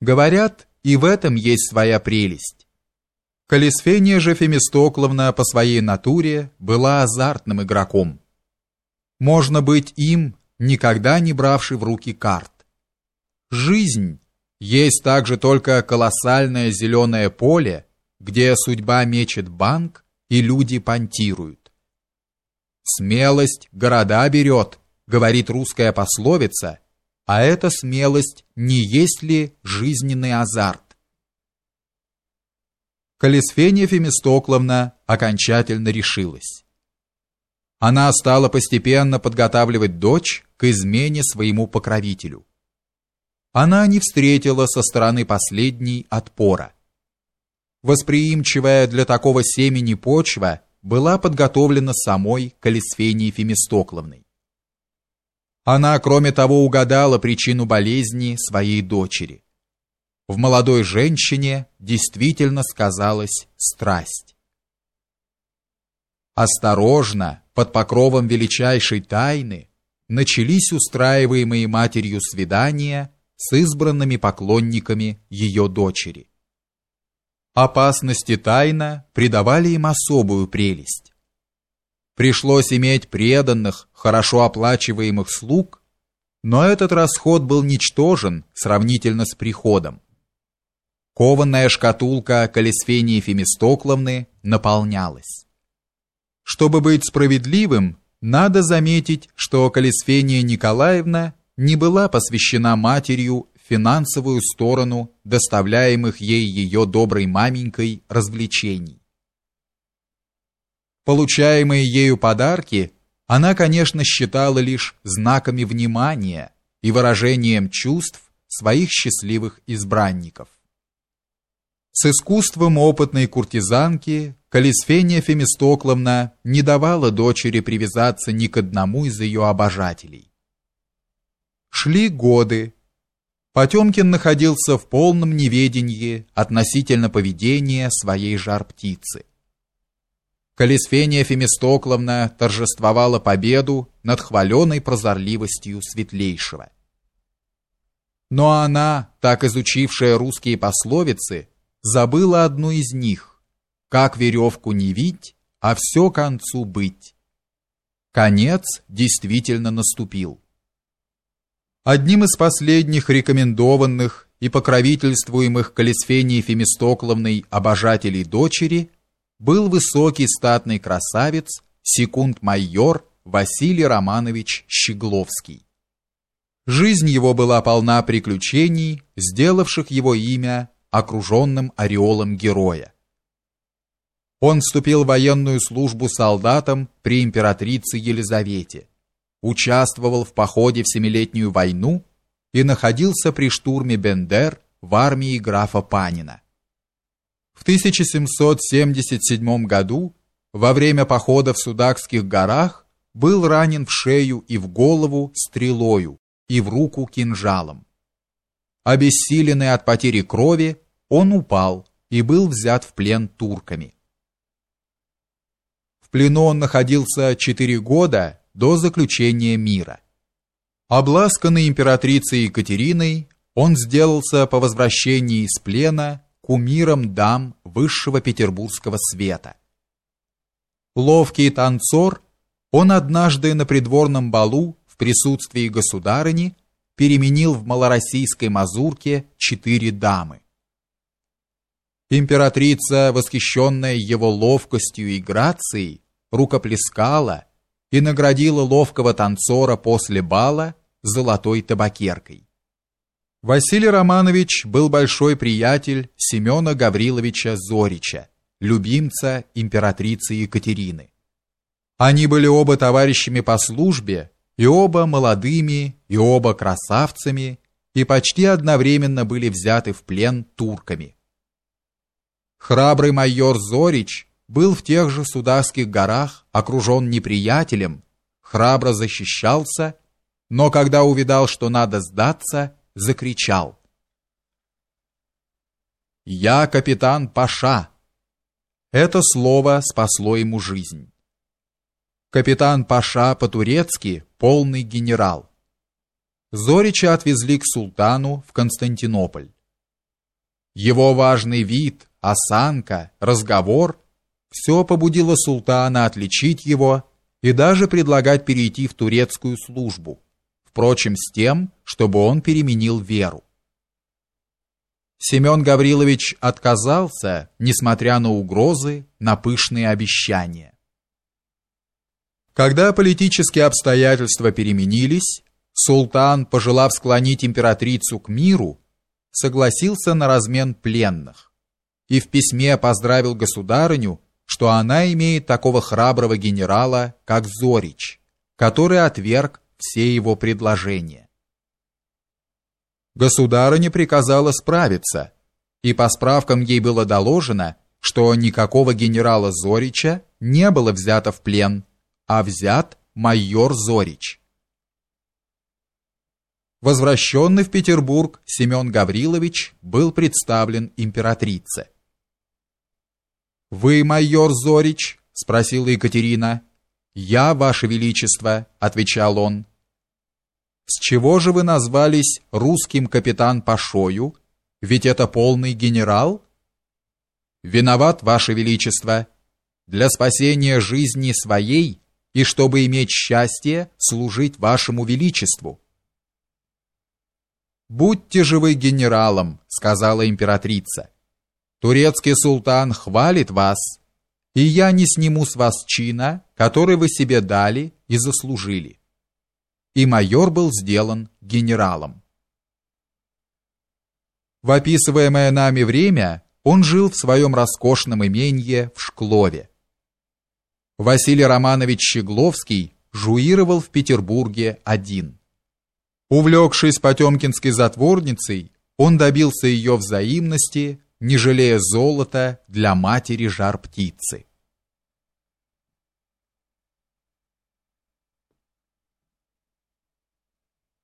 Говорят, и в этом есть своя прелесть. Колесфения же Фемистокловна по своей натуре была азартным игроком. Можно быть им, никогда не бравший в руки карт. Жизнь есть также только колоссальное зеленое поле, где судьба мечет банк и люди понтируют. Смелость города берет, говорит русская пословица, а эта смелость не есть ли жизненный азарт? Колесфения Фемистокловна окончательно решилась. Она стала постепенно подготавливать дочь к измене своему покровителю. Она не встретила со стороны последней отпора. Восприимчивая для такого семени почва была подготовлена самой Колесфенией Фемистокловной. Она, кроме того, угадала причину болезни своей дочери. В молодой женщине действительно сказалась страсть. Осторожно, под покровом величайшей тайны, начались устраиваемые матерью свидания с избранными поклонниками ее дочери. Опасности тайна придавали им особую прелесть. Пришлось иметь преданных, хорошо оплачиваемых слуг, но этот расход был ничтожен сравнительно с приходом. Кованная шкатулка Колесфении Фемистокловны наполнялась. Чтобы быть справедливым, надо заметить, что Колесфения Николаевна не была посвящена матерью финансовую сторону доставляемых ей ее доброй маменькой развлечений. Получаемые ею подарки она, конечно, считала лишь знаками внимания и выражением чувств своих счастливых избранников. С искусством опытной куртизанки Калисфения Фемистокловна не давала дочери привязаться ни к одному из ее обожателей. Шли годы. Потемкин находился в полном неведении относительно поведения своей жар-птицы. Колесфения Фемистокловна торжествовала победу над хваленой прозорливостью светлейшего. Но она, так изучившая русские пословицы, забыла одну из них: как веревку не вить, а все концу быть. Конец действительно наступил. Одним из последних рекомендованных и покровительствуемых Колесфенией Фемистокловной обожателей дочери был высокий статный красавец, секунд-майор Василий Романович Щегловский. Жизнь его была полна приключений, сделавших его имя окруженным ореолом героя. Он вступил в военную службу солдатом при императрице Елизавете, участвовал в походе в Семилетнюю войну и находился при штурме Бендер в армии графа Панина. В 1777 году, во время похода в Судакских горах, был ранен в шею и в голову стрелою и в руку кинжалом. Обессиленный от потери крови, он упал и был взят в плен турками. В плену он находился четыре года до заключения мира. Обласканный императрицей Екатериной, он сделался по возвращении из плена кумиром дам высшего петербургского света. Ловкий танцор, он однажды на придворном балу в присутствии государыни переменил в малороссийской мазурке четыре дамы. Императрица, восхищенная его ловкостью и грацией, рукоплескала и наградила ловкого танцора после бала золотой табакеркой. Василий Романович был большой приятель Семена Гавриловича Зорича, любимца императрицы Екатерины. Они были оба товарищами по службе, и оба молодыми, и оба красавцами, и почти одновременно были взяты в плен турками. Храбрый майор Зорич был в тех же Судакских горах окружен неприятелем, храбро защищался, но когда увидал, что надо сдаться, закричал. «Я капитан Паша!» Это слово спасло ему жизнь. Капитан Паша по-турецки полный генерал. Зорича отвезли к султану в Константинополь. Его важный вид, осанка, разговор – все побудило султана отличить его и даже предлагать перейти в турецкую службу, впрочем, с тем, чтобы он переменил веру. Семен Гаврилович отказался, несмотря на угрозы, на пышные обещания. Когда политические обстоятельства переменились, султан, пожелав склонить императрицу к миру, согласился на размен пленных и в письме поздравил государыню что она имеет такого храброго генерала, как Зорич, который отверг все его предложения. Государыня приказала справиться, и по справкам ей было доложено, что никакого генерала Зорича не было взято в плен, а взят майор Зорич. Возвращенный в Петербург Семен Гаврилович был представлен императрице. Вы майор Зорич? спросила Екатерина. Я, ваше величество, отвечал он. С чего же вы назвались русским капитан Пашою? Ведь это полный генерал? Виноват, ваше величество. Для спасения жизни своей и чтобы иметь счастье служить вашему величеству. Будьте же вы генералом, сказала императрица. Турецкий султан хвалит вас, и я не сниму с вас чина, который вы себе дали и заслужили. И майор был сделан генералом. В описываемое нами время он жил в своем роскошном имении в Шклове. Василий Романович Щегловский жуировал в Петербурге один. Увлекшись потемкинской затворницей, он добился ее взаимности не жалея золота для матери жар-птицы.